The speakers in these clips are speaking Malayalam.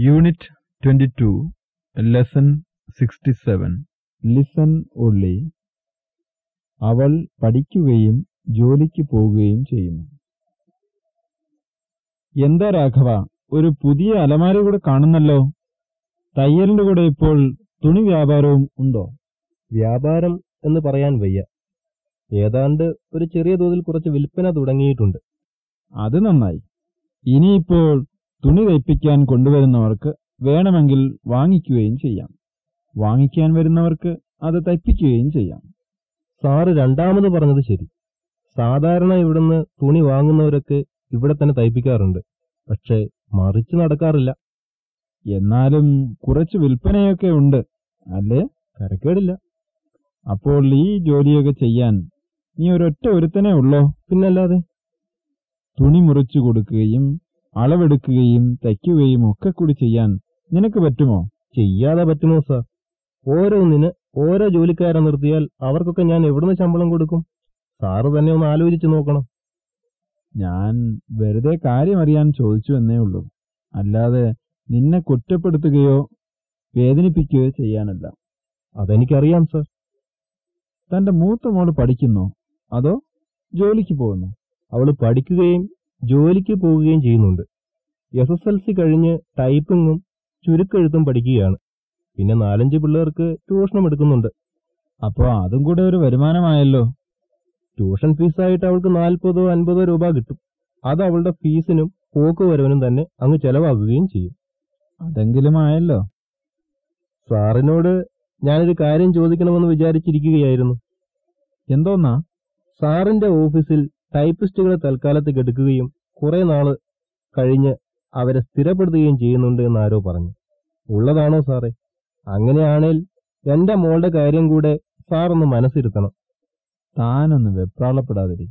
Unit twenty two lesson sixty seven listen ഉള്ളി അവൾ പഠിക്കുകയും ജോലിക്ക് പോവുകയും ചെയ്യുന്നു. എന്താ രാഘവ ഒരു പുതിയ അലമാര കൂടെ കാണുന്നല്ലോ? തയ്യലിന്റെ കൂടെ ഇപ്പോൾ തുണി വ്യാപാരവും ഉണ്ടോ? വ്യാപാരം എന്ന് പറയാൻ വയ്യ. ഏതാണ്ട് ഒരു ചെറിയ തോതിൽ കുറച്ച് വിൽപ്പന തുടങ്ങിയിട്ടുണ്ട്. അത് നന്നായി. ഇനിയിപ്പോൾ തുണി തയ്പ്പിക്കാൻ കൊണ്ടുവരുന്നവർക്ക് വേണമെങ്കിൽ വാങ്ങിക്കുകയും ചെയ്യാം. വാങ്ങിക്കാൻ വരുന്നവർക്ക് അത് തയ്പ്പിക്കുകയും ചെയ്യാം. സാറ് രണ്ടാമത് പറഞ്ഞത് ശരി. സാധാരണ ഇവിടുന്ന് തുണി വാങ്ങുന്നവരൊക്കെ ഇവിടെ തന്നെ തയ്പ്പിക്കാറുണ്ട്. പക്ഷേ മറിച്ച് നടക്കാറില്ല. എന്നാലും കുറച്ച് വിൽപ്പനയൊക്കെ ഉണ്ട്. അല്ലേ? കരക്കേടില്ല. അപ്പോൾ ഈ ജോലിയൊക്കെ ചെയ്യാൻ നീ ഒരൊറ്റ ഒരുത്തനേ ഉള്ളോ? പിന്നല്ലാതെ? തുണി മുറിച്ചു കൊടുക്കുകയും അളവെടുക്കുകയും തയ്ക്കുകയും ഒക്കെ കൂടി ചെയ്യാൻ നിനക്ക് പറ്റുമോ? ചെയ്യാതെ പറ്റുമോ സാർ ഓരോന്നിന് ഓരോ ജോലിക്കാരെ നിർത്തിയാൽ അവർക്കൊക്കെ ഞാൻ എവിടുന്ന് ശമ്പളം കൊടുക്കും? സാറ് തന്നെ ഒന്ന് ആലോചിച്ചു നോക്കണം. ഞാൻ വെറുതെ കാര്യമറിയാൻ ചോദിച്ചു എന്നേ ഉള്ളൂ. അല്ലാതെ നിന്നെ കുറ്റപ്പെടുത്തുകയോ വേദനിപ്പിക്കുകയോ ചെയ്യാനല്ല. അതെനിക്കറിയാം സർ തന്റെ മൂത്ത മോൾ പഠിക്കുന്നോ. അതോ ജോലിക്ക് പോകുന്നു? അവൾ പഠിക്കുകയും ജോലിക്ക് പോവുകയും ചെയ്യുന്നുണ്ട്. എസ് എസ് എൽ സി കഴിഞ്ഞ് ടൈപ്പിങ്ങും ചുരുക്കെഴുത്തും പഠിക്കുകയാണ്. പിന്നെ നാലഞ്ച് പിള്ളേർക്ക് ട്യൂഷനും എടുക്കുന്നുണ്ട്. അപ്പോ അതും കൂടെ ഒരു വരുമാനമായല്ലോ. ട്യൂഷൻ ഫീസായിട്ട് അവൾക്ക് നാൽപ്പതോ അൻപതോ രൂപ കിട്ടും. അത് അവളുടെ ഫീസിനും പോക്ക് വരവിനും തന്നെ അങ്ങ് ചെലവാക്കുകയും ചെയ്യും. അതെങ്കിലും ആയല്ലോ സാറിനോട് ഞാനൊരു കാര്യം ചോദിക്കണമെന്ന് വിചാരിച്ചിരിക്കുകയായിരുന്നു. എന്തോന്നാ? സാറിന്റെ ഓഫീസിൽ ടൈപ്പിസ്റ്റുകളെ തൽക്കാലത്തേക്ക് എടുക്കുകയും കുറെ നാൾ കഴിഞ്ഞ് അവരെ സ്ഥിരപ്പെടുത്തുകയും ചെയ്യുന്നുണ്ട് എന്ന് ആരോ പറഞ്ഞു. ഉള്ളതാണോ സാറേ? അങ്ങനെയാണേൽ എന്റെ മോളുടെ കാര്യം കൂടെ സാറൊന്ന് മനസ്സിരുത്തണം. താനൊന്ന് വെപ്രാളപ്പെടാതിരി.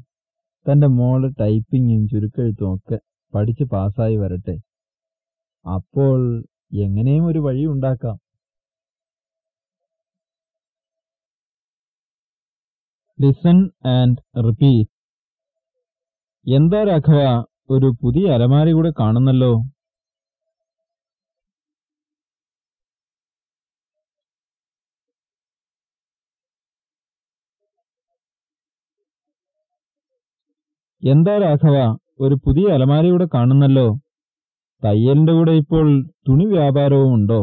തന്റെ മോൾ ടൈപ്പിങ്ങും ചുരുക്കെഴുത്തും ഒക്കെ പഠിച്ച് പാസ്സായി വരട്ടെ. അപ്പോൾ എങ്ങനെയും ഒരു വഴി ഉണ്ടാക്കാം. Listen and repeat. എന്താ രാഘവ? ഒരു പുതിയ അലമാരി കൂടെ കാണുന്നല്ലോ. എന്താ രാഘവ? ഒരു പുതിയ അലമാരി കൂടെ കാണുന്നല്ലോ. തയ്യലിന്റെ കൂടെ ഇപ്പോൾ തുണി വ്യാപാരവും ഉണ്ടോ?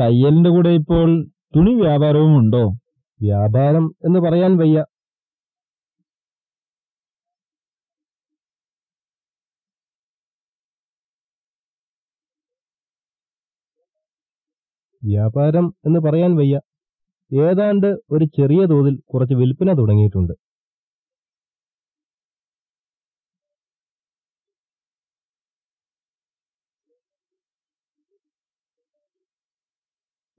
തയ്യലിന്റെ കൂടെ ഇപ്പോൾ തുണി വ്യാപാരവും ഉണ്ടോ? വ്യാപാരം എന്ന് പറയാൻ വയ്യ. വ്യാപാരം എന്ന് പറയാൻ വയ്യ. ഏതാണ്ട് ഒരു ചെറിയ തോതിൽ കുറച്ച് വിൽപ്പന തുടങ്ങിയിട്ടുണ്ട്.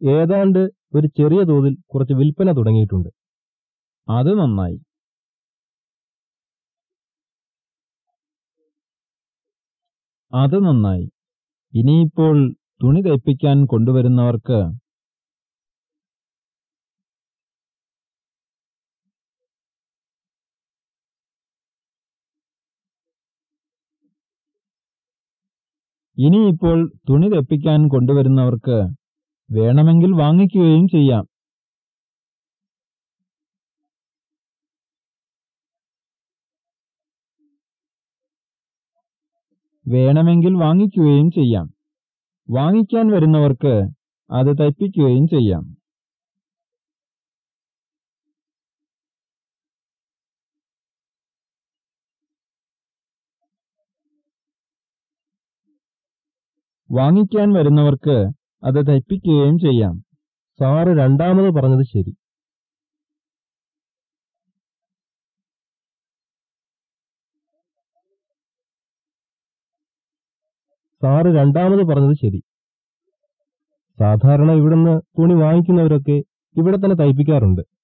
ഏതാണ്ട് ഒരു ചെറിയ തോതിൽ കുറച്ച് വിൽപ്പന തുടങ്ങിയിട്ടുണ്ട്. അത് നന്നായി. അത് നന്നായി. ഇനിയിപ്പോൾ തുണി തയ്പ്പിക്കാൻ കൊണ്ടുവരുന്നവർക്ക് ഇനിയിപ്പോൾ തുണി തയ്പ്പിക്കാൻ കൊണ്ടുവരുന്നവർക്ക് വേണമെങ്കിൽ വാങ്ങിക്കുകയും ചെയ്യാം. വേണമെങ്കിൽ വാങ്ങിക്കുകയും ചെയ്യാം. വാങ്ങിക്കാൻ വരുന്നവർക്ക് അത് തയ്പ്പിക്കുകയും ചെയ്യാം. വാങ്ങിക്കാൻ വരുന്നവർക്ക് അത് തയ്പ്പിക്കുകയും ചെയ്യാം. സാറ് രണ്ടാമത് പറഞ്ഞത് ശരി. സാറ് രണ്ടാമത് പറഞ്ഞത് ശരി. സാധാരണ ഇവിടുന്ന് തുണി വാങ്ങിക്കുന്നവരൊക്കെ ഇവിടെ തന്നെ തയ്പ്പിക്കാറുണ്ട്.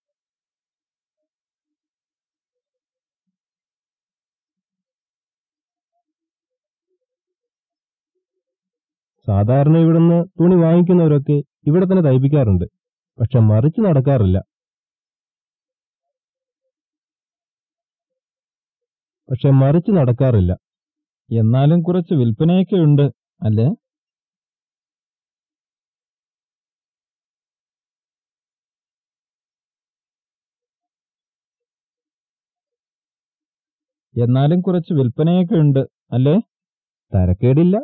സാധാരണ ഇവിടുന്ന് തുണി വാങ്ങിക്കുന്നവരൊക്കെ ഇവിടെ തന്നെ തയ്പ്പിക്കാറുണ്ട്. പക്ഷെ മറിച്ച് നടക്കാറില്ല. പക്ഷെ മറിച്ച് നടക്കാറില്ല. എന്നാലും കുറച്ച് വിൽപ്പനയൊക്കെ ഉണ്ട് അല്ലേ? എന്നാലും കുറച്ച് വിൽപ്പനയൊക്കെ ഉണ്ട് അല്ലേ? തരക്കേടില്ല.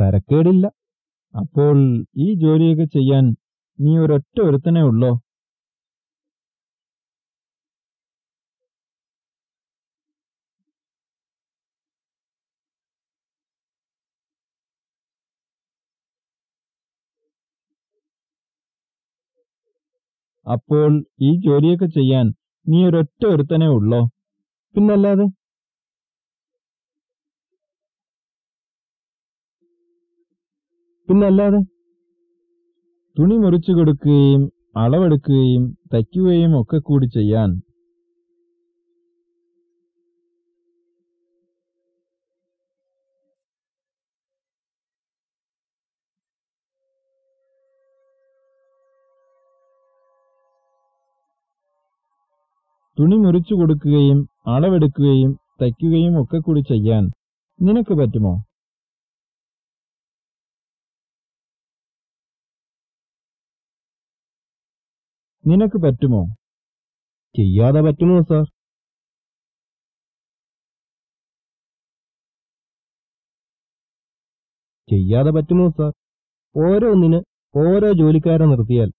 തരക്കേടില്ല. അപ്പോൾ ഈ ജോലിയൊക്കെ ചെയ്യാൻ നീ ഒരൊറ്റ ഒരുത്തനേ ഉള്ളോ? അപ്പോൾ ഈ ജോലിയൊക്കെ ചെയ്യാൻ നീ ഒരൊറ്റ ഒരുത്തനേ ഉള്ളോ? പിന്നല്ലാതെ? പിന്നല്ലാതെ തുണി മുറിച്ചു കൊടുക്കുകയും അളവെടുക്കുകയും തയ്ക്കുകയും ഒക്കെ കൂടി ചെയ്യാൻ തുണി മുറിച്ചു കൊടുക്കുകയും അളവെടുക്കുകയും തയ്ക്കുകയും ഒക്കെ കൂടി ചെയ്യാൻ നിനക്ക് പറ്റുമോ? നിനക്ക് പറ്റുമോ? ചെയ്യാതെ പറ്റുമോ സാർ? ചെയ്യാതെ പറ്റുമോ സാർ? ഓരോന്നിന് ഓരോ ജോലിക്കാരെ നിർത്തിയാൽ.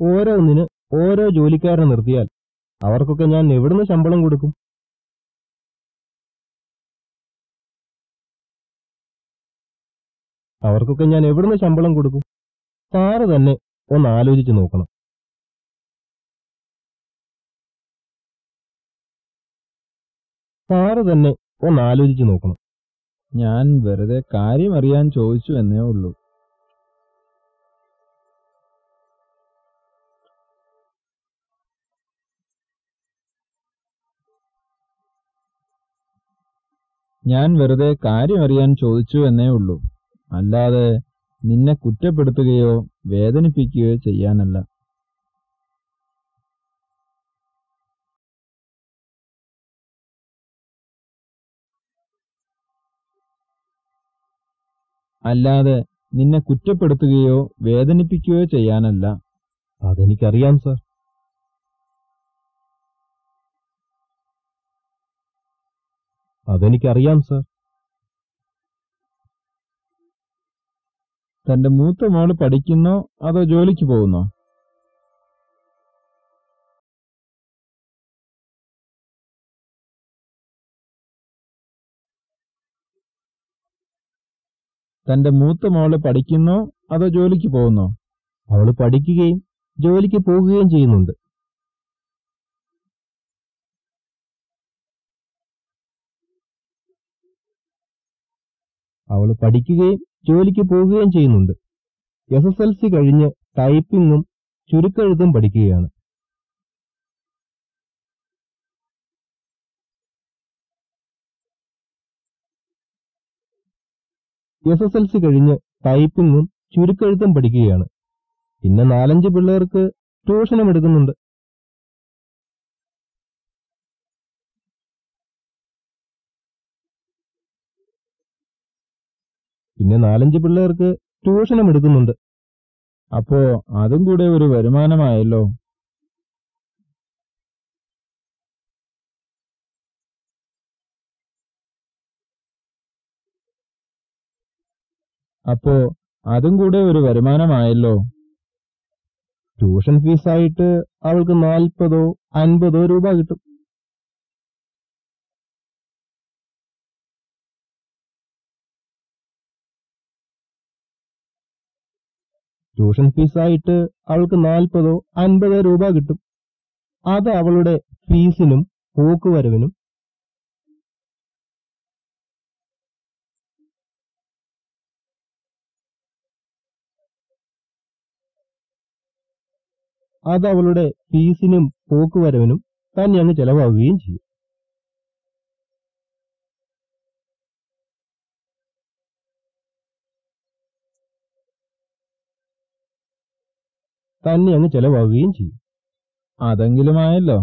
ഓരോന്നിന് ഓരോ ജോലിക്കാരെ നിർത്തിയാൽ. അവർക്കൊക്കെ ഞാൻ എവിടുന്ന് ശമ്പളം കൊടുക്കും? അവർക്കൊക്കെ ഞാൻ എവിടുന്ന് ശമ്പളം കൊടുക്കും? സാറ് തന്നെ ഒന്ന് ആലോചിച്ചു നോക്കണം. സാറ് തന്നെ ഒന്ന് ആലോചിച്ചു നോക്കണം. ഞാൻ വെറുതെ കാര്യം അറിയാൻ ചോദിച്ചു എന്നേ ഉള്ളൂ. ഞാൻ വെറുതെ കാര്യം അറിയാൻ ചോദിച്ചു എന്നേ ഉള്ളൂ. അല്ലാതെ നിന്നെ കുറ്റപ്പെടുത്തുകയോ വേദനിപ്പിക്കുകയോ ചെയ്യാനല്ല. അല്ലാതെ നിന്നെ കുറ്റപ്പെടുത്തുകയോ വേദനിപ്പിക്കുകയോ ചെയ്യാനല്ല. അതെനിക്കറിയാം സാർ. അതെനിക്കറിയാം സാർ. തന്റെ മൂത്ത മോൾ പഠിക്കുന്നോ അതോ ജോലിക്ക് പോകുന്നോ? തന്റെ മൂത്ത മോൾ പഠിക്കുന്നോ അതോ ജോലിക്ക് പോകുന്നോ? അവൾ പഠിക്കുകയും ജോലിക്ക് പോകുകയും ചെയ്യുന്നുണ്ട്. അവൾ പഠിക്കുകയും ജോലിക്ക് പോകുകയും ചെയ്യുന്നുണ്ട്. എസ് എസ് എൽ സി കഴിഞ്ഞ് ടൈപ്പിങ്ങും ചുരുക്കെഴുത്തും പഠിക്കുകയാണ്. എസ് എസ് എൽ സി കഴിഞ്ഞ് ടൈപ്പിങ്ങും ചുരുക്കെഴുത്തും പഠിക്കുകയാണ്. പിന്നെ നാലഞ്ച് പിള്ളേർക്ക് ട്യൂഷനും എടുക്കുന്നുണ്ട്. പിന്നെ നാലഞ്ച് പിള്ളേർക്ക് ട്യൂഷനും എടുക്കുന്നുണ്ട്. അപ്പോ അതും കൂടെ ഒരു വരുമാനമായല്ലോ. അപ്പോ അതും കൂടെ ഒരു വരുമാനമായല്ലോ. ട്യൂഷൻ ഫീസായിട്ട് അവൾക്ക് നാൽപ്പതോ അൻപതോ രൂപ കിട്ടും. ട്യൂഷൻ ഫീസായിട്ട് അവൾക്ക് നാൽപ്പതോ അൻപതോ രൂപ കിട്ടും. അത് അവളുടെ ഫീസിനും പോക്കുവരവിനും അത് അവളുടെ ഫീസിനും പോക്കുവരവിനും തന്നെ ചെലവാകുകയും ചെയ്യും. തന്നെ അങ്ങ് ചെലവാകുകയും ചെയ്യും. അതെങ്കിലും ആയല്ലോ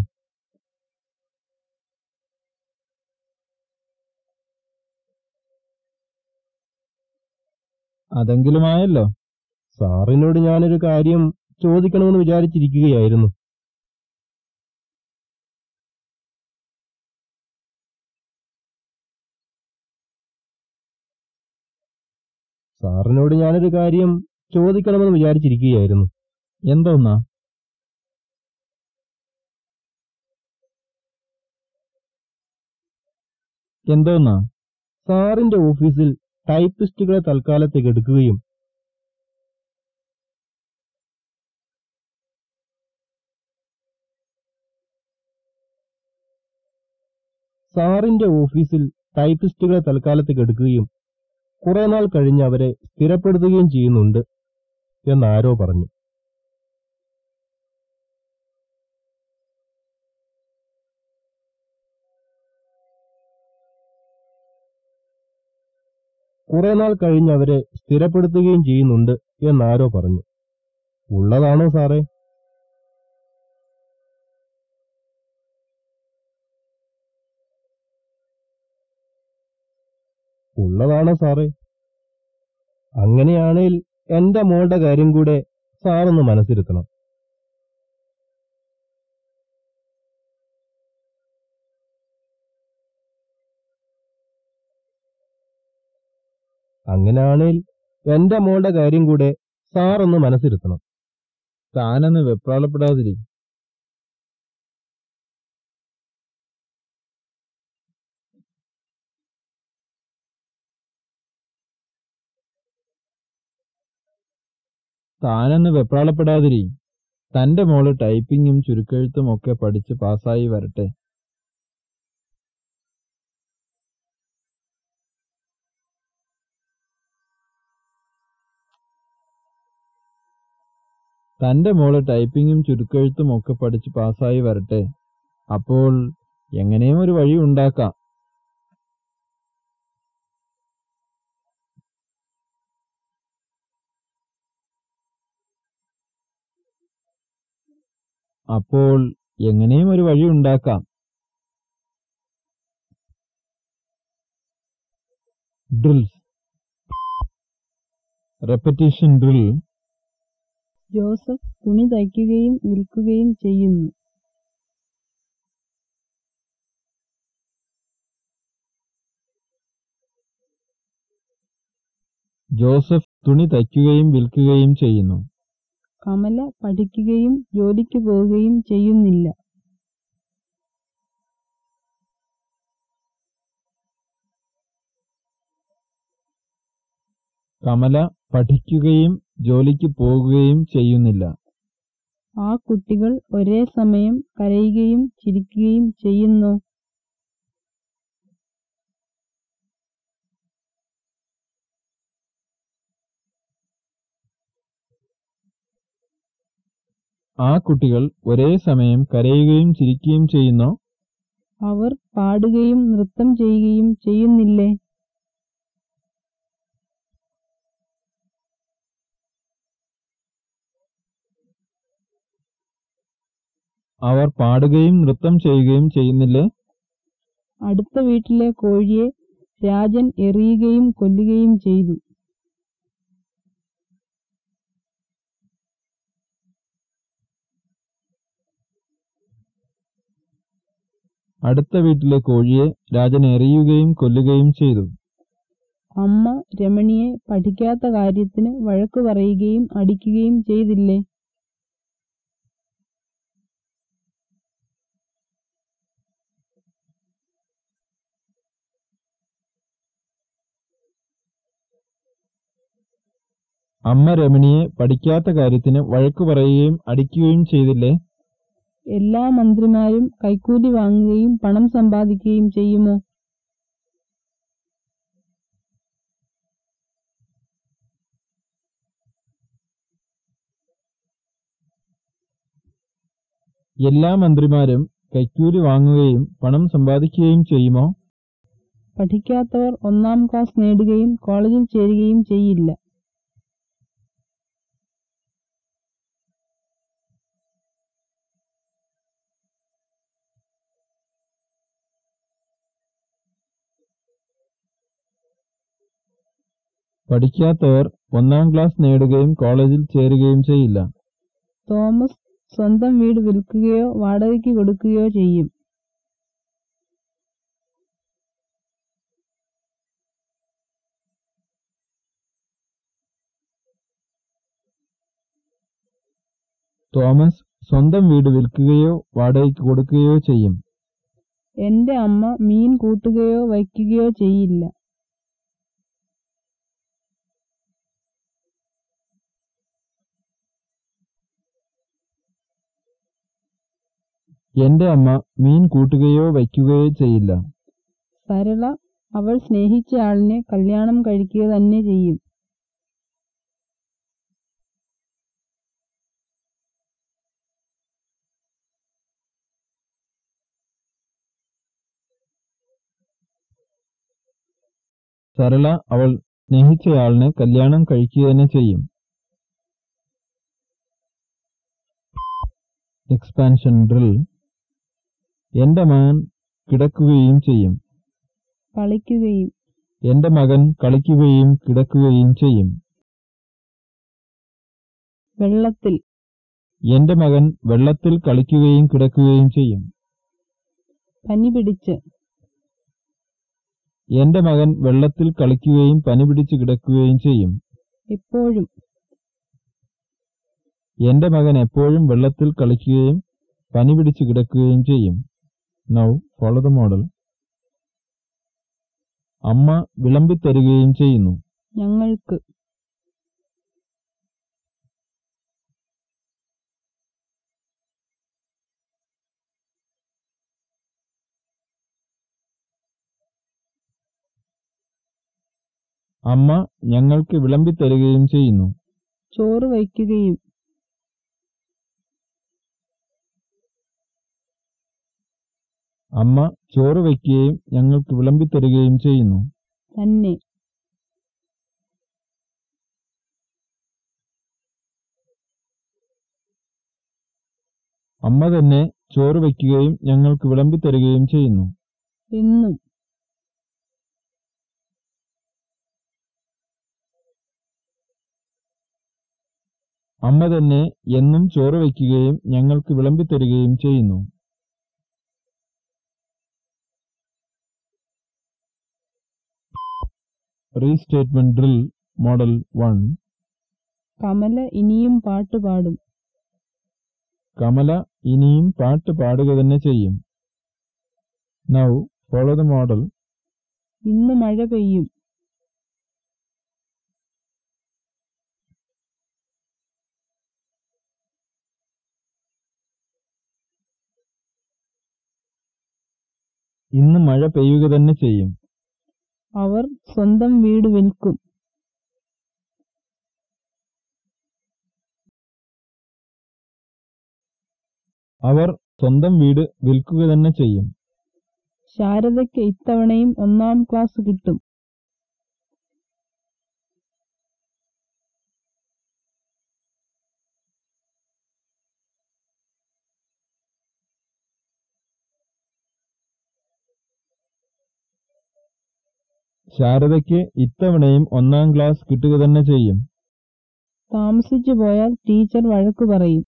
അതെങ്കിലും ആയല്ലോ സാറിനോട് ഞാനൊരു കാര്യം ചോദിക്കണമെന്ന് വിചാരിച്ചിരിക്കുകയായിരുന്നു. സാറിനോട് ഞാനൊരു കാര്യം ചോദിക്കണമെന്ന് വിചാരിച്ചിരിക്കുകയായിരുന്നു. എന്തോന്നാ? എന്തോന്നാ? സാറിന്റെ ഓഫീസിൽ ടൈപ്പിസ്റ്റുകളെ തൽക്കാലത്തേക്ക് എടുക്കുകയും സാറിന്റെ ഓഫീസിൽ ടൈപ്പിസ്റ്റുകളെ തൽക്കാലത്തേക്ക് എടുക്കുകയും കുറെ നാൾ കഴിഞ്ഞ് അവരെ സ്ഥിരപ്പെടുത്തുകയും ചെയ്യുന്നുണ്ട് എന്നാരോ പറഞ്ഞു. കുറെ നാൾ കഴിഞ്ഞ് അവരെ സ്ഥിരപ്പെടുത്തുകയും ചെയ്യുന്നുണ്ട് എന്നാരോ പറഞ്ഞു. ഉള്ളതാണോ സാറേ? ഉള്ളതാണോ സാറേ? അങ്ങനെയാണെങ്കിൽ എന്റെ മോളുടെ കാര്യം കൂടെ സാറൊന്ന് മനസ്സിരുത്തണം. അങ്ങനെയാണെങ്കിൽ എന്റെ മോളുടെ കാര്യം കൂടെ സാറൊന്ന് മനസ്സിരുത്തണം. താനൊന്ന് വെപ്രാളപ്പെടാതിരി. താനൊന്ന് വെപ്രാളപ്പെടാതിരി. തന്റെ മോൾ ടൈപ്പിങ്ങും ചുരുക്കെഴുത്തും ഒക്കെ പഠിച്ച് പാസ്സായി വരട്ടെ. തന്റെ മോൾ ടൈപ്പിങ്ങും ചുരുക്കെഴുത്തും ഒക്കെ പഠിച്ച് പാസ്സായി വരട്ടെ. അപ്പോൾ എങ്ങനെയും ഒരു വഴി ഉണ്ടാക്കാം. അപ്പോൾ എങ്ങനെയും ഒരു വഴി ഉണ്ടാക്കാം. ഡ്രിൽസ്. Repetition drill. ജോസഫ് തുണി തയ്ക്കുകയും വിൽക്കുകയും ചെയ്യുന്നു. ജോസഫ് തുണി തയ്ക്കുകയും വിൽക്കുകയും ചെയ്യുന്നു. കമല പഠിക്കുകയും ജോലിക്ക് പോവുകയും ചെയ്യുന്നില്ല. കമല പഠിക്കുകയും ജോലിക്ക് പോകുകയും ചെയ്യുന്നില്ല. ആ കുട്ടികൾ ഒരേ സമയം കരയുകയും ചിരിക്കുകയും ചെയ്യുന്നു. ആ കുട്ടികൾ ഒരേ സമയം കരയുകയും ചിരിക്കുകയും ചെയ്യുന്നു? അവർ പാടുകയും നൃത്തം ചെയ്യുകയും ചെയ്യുന്നില്ലേ? അവർ പാടുകയും നൃത്തം ചെയ്യുകയും ചെയ്യുന്നില്ലേ. അടുത്ത വീട്ടിലെ കോഴിയെ രാജൻ എറിയുകയും കൊല്ലുകയും ചെയ്തു. അടുത്ത വീട്ടിലെ കോഴിയെ രാജൻ എറിയുകയും കൊല്ലുകയും ചെയ്തു. അമ്മ രമണിയെ പഠിക്കാത്ത കാര്യത്തിന് വഴക്കു പറയുകയും അടിക്കുകയും ചെയ്തില്ലേ? അമ്മ രമണിയെ പഠിക്കാത്ത കാര്യത്തിന് വഴക്കു പറയുകയും അടിക്കുകയും ചെയ്തില്ലേ? എല്ലാ മന്ത്രിമാരും കൈക്കൂലി വാങ്ങുകയും പണം സമ്പാദിക്കുകയും ചെയ്യുമോ? എല്ലാ മന്ത്രിമാരും കൈക്കൂലി വാങ്ങുകയും പണം സമ്പാദിക്കുകയും ചെയ്യുമോ? പഠിക്കാത്തവർ ഒന്നാം ക്ലാസ് നേടുകയും കോളേജിൽ ചേരുകയും ചെയ്യില്ല. പഠിക്കാത്തവർ ഒന്നാം ക്ലാസ് നേടുകയും കോളേജിൽ ചേരുകയും ചെയ്യില്ല. തോമസ് സ്വന്തം വീട് വിൽക്കുകയോ വാടകയ്ക്ക് കൊടുക്കുകയോ ചെയ്യും. തോമസ് സ്വന്തം വീട് വിൽക്കുകയോ വാടകയ്ക്ക് കൊടുക്കുകയോ ചെയ്യും. എന്റെ അമ്മ മീൻ കൂട്ടുകയോ വയ്ക്കുകയോ ചെയ്യില്ല. എന്റെ അമ്മ മീൻ കൂട്ടുകയോ വയ്ക്കുകയോ ചെയ്യില്ല. സരള അവൾ സ്നേഹിച്ച ആളിനെ കല്യാണം കഴിക്കുക തന്നെ ചെയ്യും. സരള അവൾ സ്നേഹിച്ചയാളിനെ കല്യാണം കഴിക്കുക തന്നെ ചെയ്യും. എക്സ്പാൻഷൻ ഡ്രിൽ എന്റെ മകൻ കിടക്കുകയും ചെയ്യും. കളിക്കുകയും. എന്റെ മകൻ കളിക്കുകയും കിടക്കുകയും ചെയ്യും. വെള്ളത്തിൽ. എന്റെ മകൻ വെള്ളത്തിൽ കളിക്കുകയും കിടക്കുകയും ചെയ്യും. പനി പിടിച്ച്. എന്റെ മകൻ വെള്ളത്തിൽ കളിക്കുകയും പനി പിടിച്ച് കിടക്കുകയും ചെയ്യും. എപ്പോഴും. എന്റെ മകൻ എപ്പോഴും വെള്ളത്തിൽ കളിക്കുകയും പനി പിടിച്ച് കിടക്കുകയും ചെയ്യും. നൗ ഫോളോ ദ മോഡൽ അമ്മ വിളമ്പിത്തരുകയും ചെയ്യുന്നു. ഞങ്ങൾക്ക്. അമ്മ ഞങ്ങൾക്ക് വിളമ്പിത്തരുകയും ചെയ്യുന്നു. ചോറ് വയ്ക്കുകയും അമ്മ ചോറ് വയ്ക്കുകയും ഞങ്ങൾക്ക് വിളമ്പിത്തരുകയും ചെയ്യുന്നു. തന്നെ. അമ്മ തന്നെ ചോറ് വയ്ക്കുകയും ഞങ്ങൾക്ക് വിളമ്പിത്തരുകയും ചെയ്യുന്നു. എന്നും അമ്മ തന്നെ എന്നും ചോറ് വയ്ക്കുകയും ഞങ്ങൾക്ക് വിളമ്പിത്തരുകയും ചെയ്യുന്നു. Restatement drill model one. Kamala ഇനിയും പാട്ട് പാടും. കമല ഇനിയും പാട്ട് പാടുക തന്നെ ചെയ്യും. നൗ ഫോളോ ദ മോഡൽ ഇന്ന് മഴ പെയ്യും. ഇന്ന് മഴ പെയ്യുക തന്നെ ചെയ്യും. അവർ സ്വന്തം വീട് വിൽക്കും. അവർ സ്വന്തം വീട് വിൽക്കുക തന്നെ ചെയ്യും. ശാരദയ്ക്ക് ഇത്തവണയും ഒന്നാം ക്ലാസ് കിട്ടും. ശാരദയ്ക്ക് ഇത്തവണയും ഒന്നാം ക്ലാസ് കിട്ടുക തന്നെ ചെയ്യും. താമസിച്ചു പോയാൽ ടീച്ചർ വഴക്കു പറയും.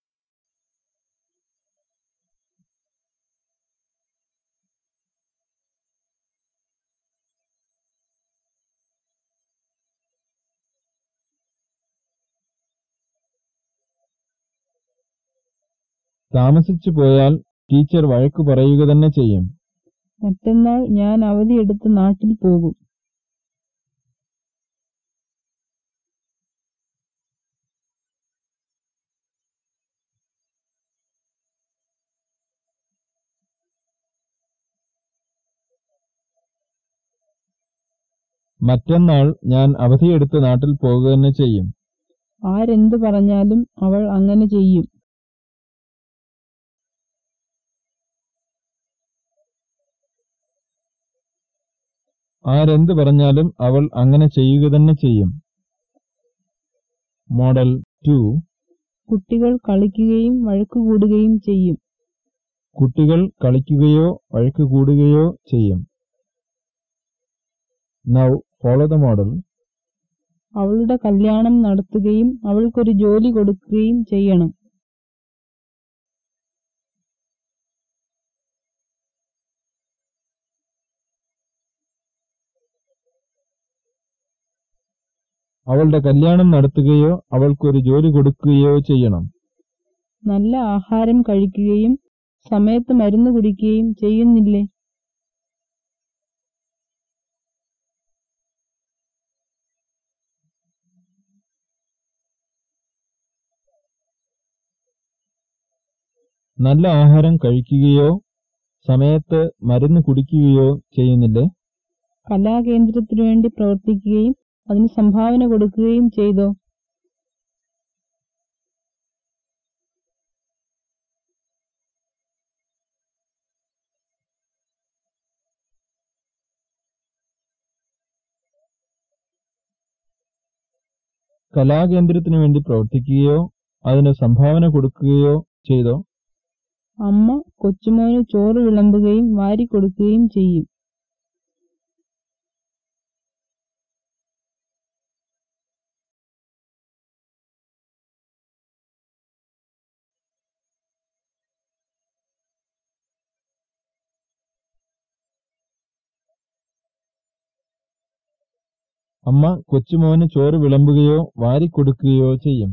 താമസിച്ചു പോയാൽ ടീച്ചർ വഴക്കു പറയുക തന്നെ ചെയ്യും. മറ്റന്നാൾ ഞാൻ അവധിയെടുത്ത് നാട്ടിൽ പോകും. മറ്റന്നാൾ ഞാൻ അവധിയെടുത്ത് നാട്ടിൽ പോകുക തന്നെ ചെയ്യും. ആരെന്തു പറഞ്ഞാലും അവൾ അങ്ങനെ ചെയ്യും. ആരെന്തു പറഞ്ഞാലും അവൾ അങ്ങനെ ചെയ്യുക തന്നെ ചെയ്യും. Model two. കുട്ടികൾ കളിക്കുകയും വഴക്കുകൂടുകയും ചെയ്യും. കുട്ടികൾ കളിക്കുകയോ വഴക്കുകൂടുകയോ ചെയ്യും. നൗ ഫോളോ ദ മോഡൽ അവളുടെ കല്യാണം നടത്തുകയും അവൾക്കൊരു ജോലി കൊടുക്കുകയും ചെയ്യണം. അവളുടെ കല്യാണം നടത്തുകയോ അവൾക്കൊരു ജോലി കൊടുക്കുകയോ ചെയ്യണം. നല്ല ആഹാരം കഴിക്കുകയും സമയത്ത് മരുന്ന് കുടിക്കുകയും ചെയ്യുന്നില്ലേ? നല്ല ആഹാരം കഴിക്കുകയോ സമയത്ത് മരുന്ന് കുടിക്കുകയോ ചെയ്യുന്നില്ലേ? കലാകേന്ദ്രത്തിനു വേണ്ടി പ്രവർത്തിക്കുകയും അതിന് സംഭാവന കൊടുക്കുകയും ചെയ്തോ? കലാകേന്ദ്രത്തിനു വേണ്ടി പ്രവർത്തിക്കുകയോ അതിന് സംഭാവന കൊടുക്കുകയോ ചെയ്തോ? അമ്മ കൊച്ചുമോന് ചോറ് വിളമ്പുകയും വാരിക്കൊടുക്കുകയും ചെയ്യും. അമ്മ കൊച്ചുമോന് ചോറ് വിളമ്പുകയോ വാരിക്കൊടുക്കുകയോ ചെയ്യും.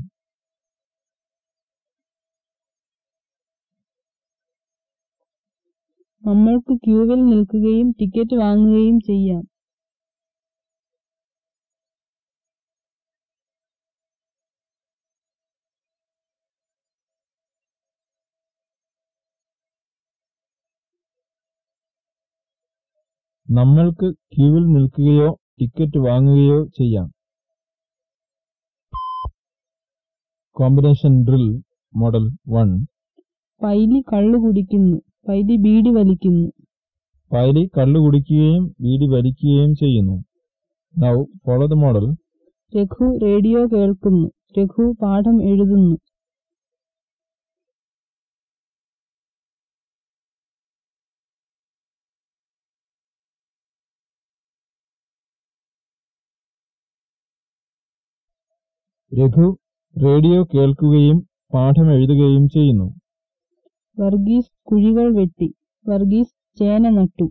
നമ്മൾക്ക് ക്യൂവിൽ നിൽക്കുകയും ടിക്കറ്റ് വാങ്ങുകയും ചെയ്യാം. നമ്മൾക്ക് ക്യൂവിൽ നിൽക്കുകയോ ടിക്കറ്റ് വാങ്ങുകയോ ചെയ്യാം. Combination drill model one. Paily കള്ളു കുടിക്കുന്നു. പൈലി ബീഡി വലിക്കുന്നു. പൈലി കള്ളു കുടിക്കുകയും ബീഡി വലിക്കുകയും ചെയ്യുന്നു. Now follow the model Raghu radio കേൾക്കുന്നു. രഘു പാഠം എഴുതുന്നു. രഘു റേഡിയോ കേൾക്കുകയും പാഠം എഴുതുകയും ചെയ്യുന്നു. വർഗീസ് കുഴികൾ വെട്ടി. വർഗീസ് ചേന നട്ടു.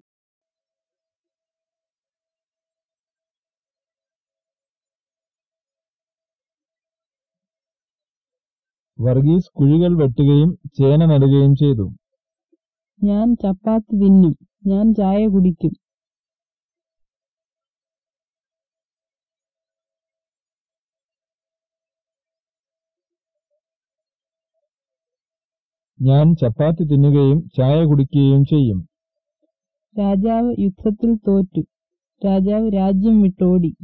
വർഗീസ് കുഴികൾ വെട്ടുകയും ചേന നടുകയും ചെയ്തു. ഞാൻ ചപ്പാത്തി തിന്നും. ഞാൻ ചായ കുടിക്കും. ഞാൻ ചപ്പാത്തി തിന്നുകയും ചായ കുടിക്കുകയും ചെയ്യും. രാജാവ് യുദ്ധത്തിൽ തോറ്റു. രാജാവ് രാജ്യം വിട്ടോടി.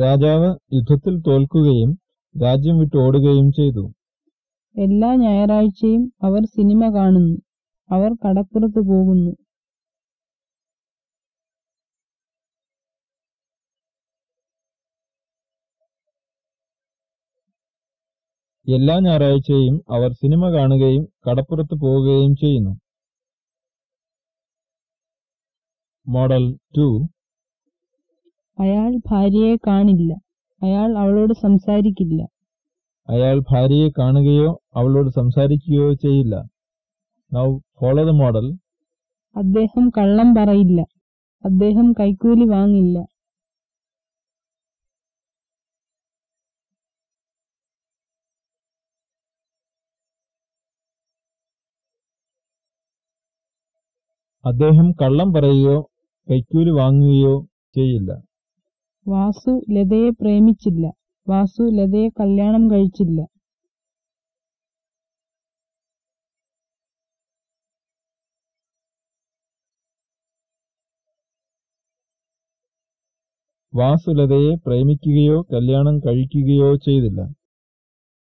രാജാവ് യുദ്ധത്തിൽ തോൽക്കുകയും രാജ്യം വിട്ട് ഓടുകയും ചെയ്തു. എല്ലാ ഞായറാഴ്ചയും അവർ സിനിമ കാണുന്നു. അവർ കടപ്പുറത്ത് പോകുന്നു. എല്ലാ ഞായറാഴ്ചയും അവർ സിനിമ കാണുകയും കടപ്പുറത്ത് പോവുകയും ചെയ്യുന്നു. Model two. അയാൾ ഭാര്യയെ കാണില്ല. അയാൾ അവളോട് സംസാരിക്കില്ല. അയാൾ ഭാര്യയെ കാണുകയോ അവളോട് സംസാരിക്കുകയോ ചെയ്യില്ല. നൗ ഫോളോ ദ മോഡൽ അദ്ദേഹം കള്ളം പറയില്ല. അദ്ദേഹം കൈക്കൂലി വാങ്ങില്ല. അദ്ദേഹം കള്ളം പറയുകയോ കൈക്കൂലി വാങ്ങുകയോ ചെയ്യില്ല. വാസു ലതയെ പ്രേമിച്ചില്ല. വാസു ലതയെ കല്യാണം കഴിച്ചില്ല. വാസുലതയെ പ്രേമിക്കുകയോ കല്യാണം കഴിക്കുകയോ ചെയ്തില്ല.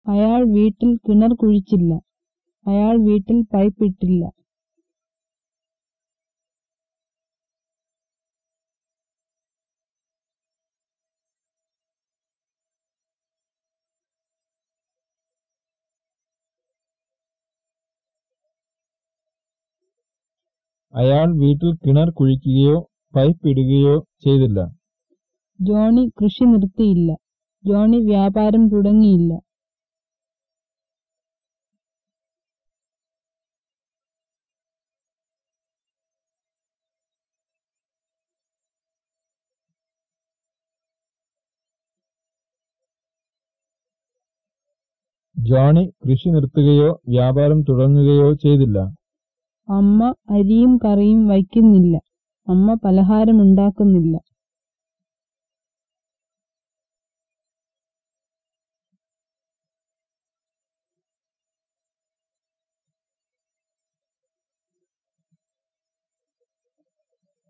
അയാൾ വീട്ടിൽ കിണർ കുഴിച്ചില്ല. അയാൾ വീട്ടിൽ പൈപ്പ് അയാൾ വീട്ടിൽ കിണർ കുഴിക്കുകയോ പൈപ്പ് ഇടുകയോ ചെയ്തില്ല. ജോണി കൃഷി നിർത്തിയില്ല. ജോണി വ്യാപാരം തുടങ്ങിയില്ല. ജോണി കൃഷി നിർത്തുകയോ വ്യാപാരം തുടങ്ങുകയോ ചെയ്തില്ല. അമ്മ അരിയും കറിയും വയ്ക്കുന്നില്ല. അമ്മ പലഹാരം ഉണ്ടാക്കുന്നില്ല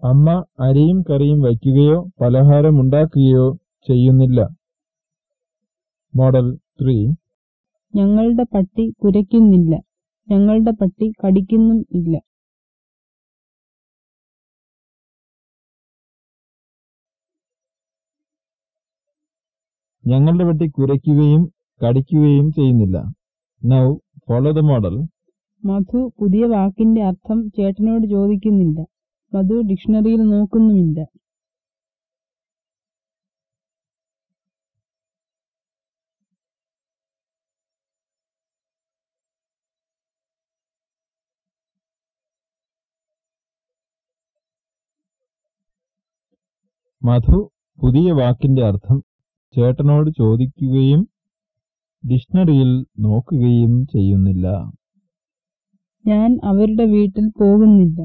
അമ്മ അരിയും കറിയും വയ്ക്കുകയോ പലഹാരമുണ്ടാക്കുകയോ ചെയ്യുന്നില്ല. Model three. ഞങ്ങളുടെ പട്ടി കുരയ്ക്കുന്നില്ല. ഞങ്ങളുടെ പട്ടി കടിക്കുന്നും ഇല്ല. ഞങ്ങളുടെ പട്ടി കുരയ്ക്കുകയും കടിക്കുകയും ചെയ്യുന്നില്ല. Now follow the model Madhu പുതിയ വാക്കിന്റെ അർത്ഥം ചേട്ടനോട് ചോദിക്കുന്നില്ല. മധു ഡിക്ഷണറിയിൽ നോക്കുന്നുമില്ല. മധു പുതിയ വാക്കിന്റെ അർത്ഥം ചേട്ടനോട് ചോദിക്കുകയും ഡിക്ഷണറിയിൽ നോക്കുകയും ചെയ്യുന്നില്ല. ഞാൻ അവരുടെ വീട്ടിൽ പോകുന്നില്ല.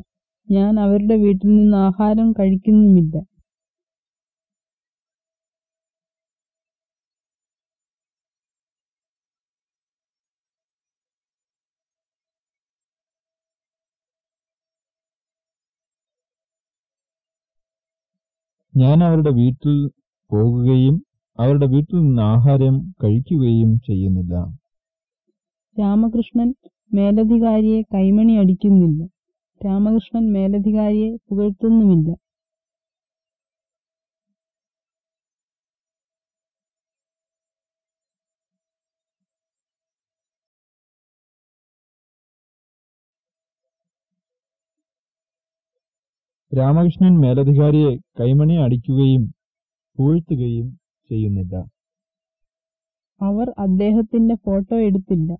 ഞാൻ അവരുടെ വീട്ടിൽ നിന്ന് ആഹാരം കഴിക്കുന്നുമില്ല. ഞാൻ അവരുടെ വീട്ടിൽ പോകുകയും അവരുടെ വീട്ടിൽ നിന്ന് ആഹാരം കഴിക്കുകയും ചെയ്യുന്നില്ല. രാമകൃഷ്ണൻ മേലധികാരിയെ കൈമണി അടിക്കുന്നില്ല. രാമകൃഷ്ണൻ മേലധികാരിയെ പുകഴ്ത്തുന്നുമില്ല. രാമകൃഷ്ണൻ മേലധികാരിയെ കൈമണി അടിക്കുകയും പൂഴ്ത്തുകയും ചെയ്യുന്നില്ല. അവർ അദ്ദേഹത്തിന്റെ ഫോട്ടോ എടുത്തില്ല.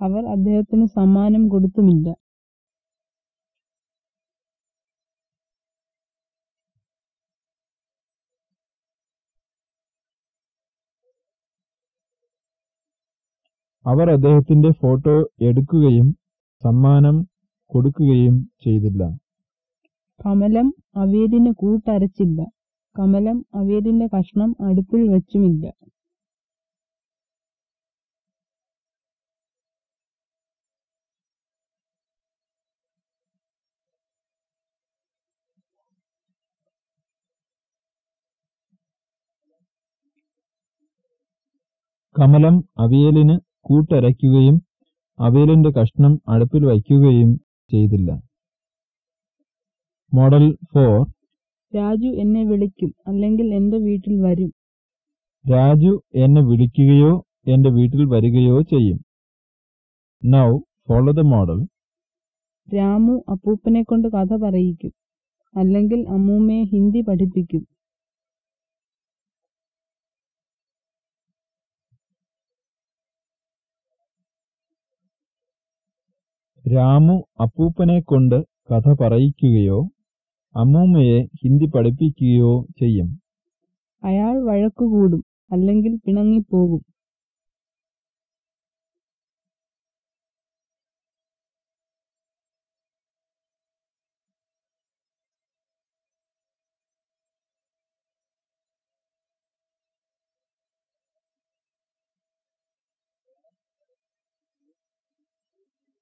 അവർ അദ്ദേഹത്തിന് സമ്മാനം കൊടുത്തുമില്ല. അവർ അദ്ദേഹത്തിന്റെ ഫോട്ടോ എടുക്കുകയും സമ്മാനം കൊടുക്കുകയും ചെയ്തില്ല. കമലം അവിയലിന് കൂട്ടരച്ചില്ല. കമലം അവേദിന്റെ കഷ്ണം അടുപ്പിൽ വെച്ചുമില്ല. കമലം അവിയലിന് കൂട്ടരയ്ക്കുകയും അവിയലിന്റെ കഷ്ണം അടുപ്പിൽ വയ്ക്കുകയും ചെയ്തില്ല. മോഡൽ ഫോർ രാജു എന്നെ വിളിക്കും അല്ലെങ്കിൽ എന്റെ വീട്ടിൽ വരും. രാജു എന്നെ വിളിക്കുകയോ എന്റെ വീട്ടിൽ വരികയോ ചെയ്യും. Now follow the model Ramu അപ്പൂപ്പനെ കൊണ്ട് കഥ പറയിക്കും അല്ലെങ്കിൽ അമ്മൂമ്മയെ ഹിന്ദി പഠിപ്പിക്കും. രാമു അപ്പൂപ്പനെ കൊണ്ട് കഥ പറയിക്കുകയോ അമ്മൂമ്മയെ ഹിന്ദി പഠിപ്പിക്കുകയോ ചെയ്യും. അയാൾ വഴക്കുകൂടും അല്ലെങ്കിൽ പിണങ്ങിപ്പോകും.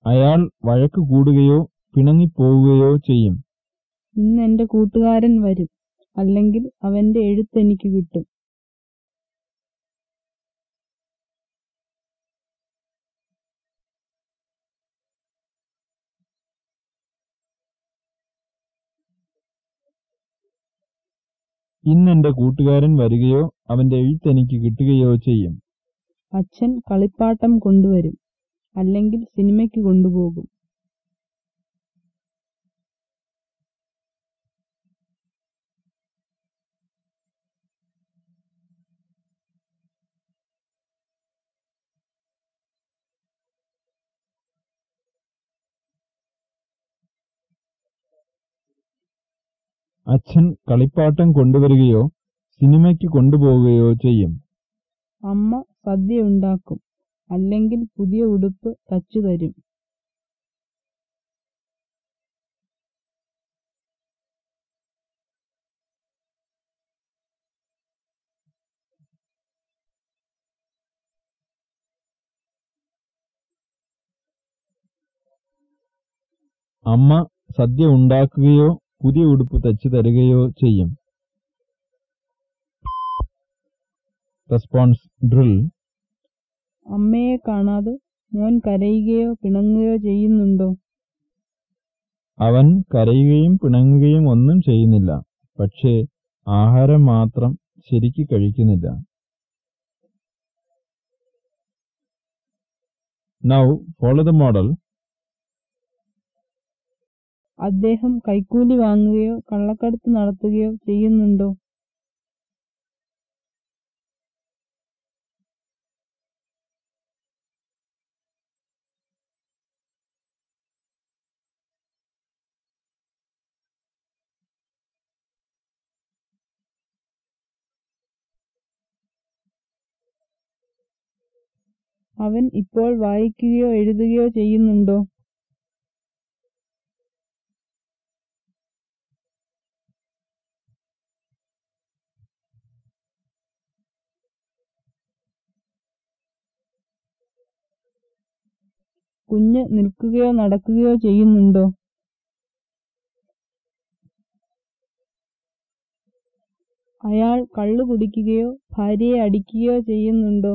അയാൾ വഴക്ക് കൂടുകയോ പിണങ്ങിപ്പോവുകയോ ചെയ്യും. ഇന്ന് എന്റെ കൂട്ടുകാരൻ വരും. അല്ലെങ്കിൽ അവന്റെ എഴുത്ത് എനിക്ക് കിട്ടും. ഇന്ന് എന്റെ കൂട്ടുകാരൻ വരികയോ അവന്റെ എഴുത്ത് എനിക്ക് കിട്ടുകയോ ചെയ്യും. അച്ഛൻ കളിപ്പാട്ടം കൊണ്ടുവരും. അല്ലെങ്കിൽ സിനിമയ്ക്ക് കൊണ്ടുപോകും. അച്ഛൻ കളിപ്പാട്ടം കൊണ്ടുവരികയോ സിനിമയ്ക്ക് കൊണ്ടുപോവുകയോ ചെയ്യും. അമ്മ സദ്യ ഉണ്ടാക്കും. അല്ലെങ്കിൽ പുതിയ ഉടുപ്പ് തച്ചു തരും. അമ്മ സദ്യ ഉണ്ടാക്കുകയോ പുതിയ ഉടുപ്പ് തച്ചു തരികയോ ചെയ്യും. റെസ്പോൺസ് ഡ്രിൽ അമ്മയെ കാണാതെ മോൻ കരയുകയോ പിണങ്ങുകയോ ചെയ്യുന്നുണ്ടോ? അവൻ കരയുകയും പിണങ്ങുകയും ഒന്നും ചെയ്യുന്നില്ല. പക്ഷേ ആഹാരം മാത്രം ശരിക്ക് കഴിക്കുന്നില്ല. നൗ ഫോളോ ദ മോഡൽ അദ്ദേഹം കൈക്കൂലി വാങ്ങുകയോ കള്ളക്കടത്ത് നടത്തുകയോ ചെയ്യുന്നുണ്ടോ? അവൻ ഇപ്പോൾ വായിക്കുകയോ എഴുതുകയോ ചെയ്യുന്നുണ്ടോ? കുഞ്ഞ് നിൽക്കുകയോ നടക്കുകയോ ചെയ്യുന്നുണ്ടോ? അയാൾ കള്ളു കുടിക്കുകയോ ഭാര്യയെ അടിക്കുകയോ ചെയ്യുന്നുണ്ടോ?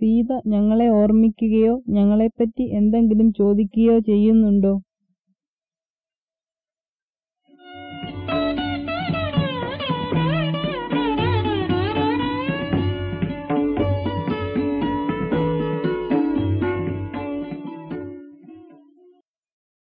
സീത ഞങ്ങളെ ഓർമ്മിക്കുകയോ ഞങ്ങളെപ്പറ്റി എന്തെങ്കിലും ചോദിക്കുകയോ ചെയ്യുന്നുണ്ടോ?